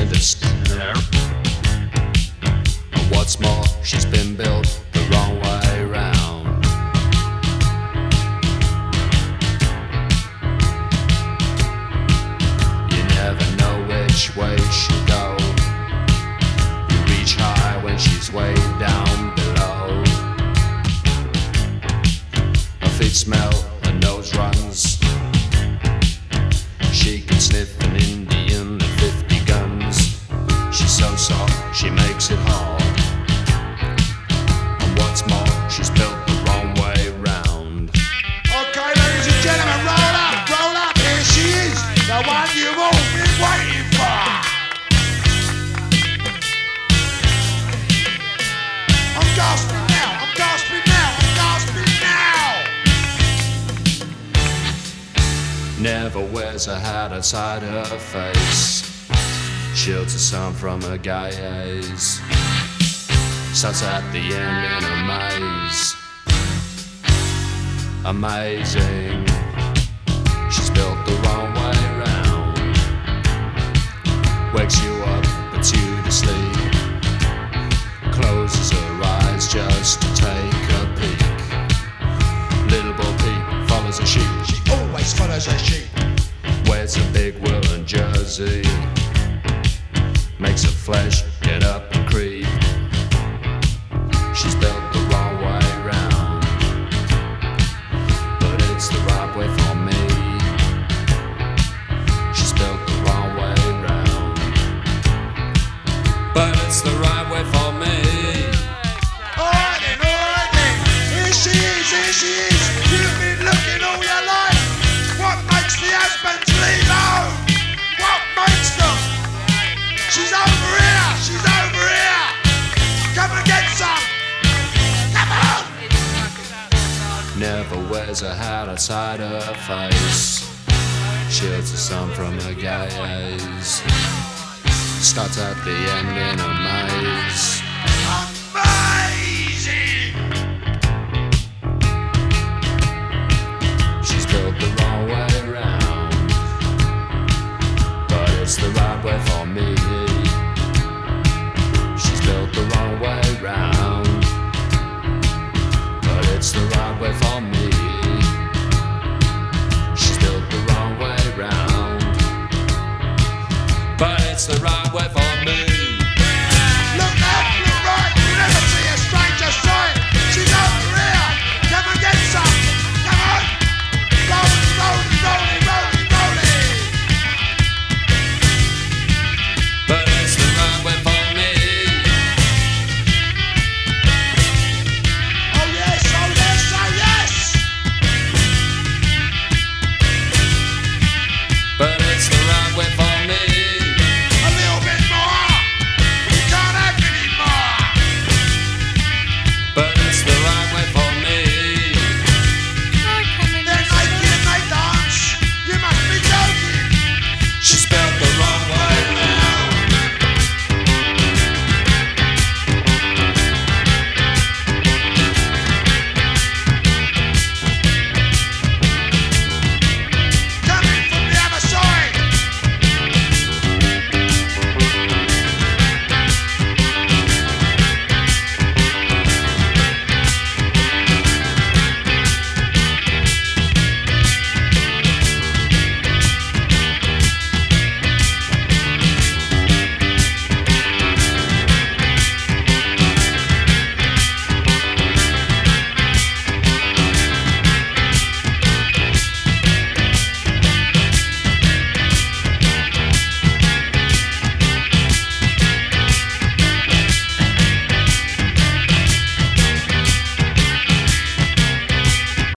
and it's. And what's more, she's been built the wrong way round. You never know which way she'll go. You reach high when she's way down below. Her feet smell. So soft, she makes it hard. And what's more, she's built the wrong way round. Okay, ladies and gentlemen, roll up, roll up. Here she is, the one you've all been waiting for. I'm gasping now, I'm gasping now, I'm gasping now. Never wears a hat outside her face. The sun from her gaze. Starts at the end in a maze. Amazing. She's built the wrong way round. Wakes you up, puts you to sleep. Closes her eyes just to take a peek. Little Bo Peep follows a sheep. She always follows a sheep. A hat outside her face. Shields the sun from her gaze. Starts at the end in a maze.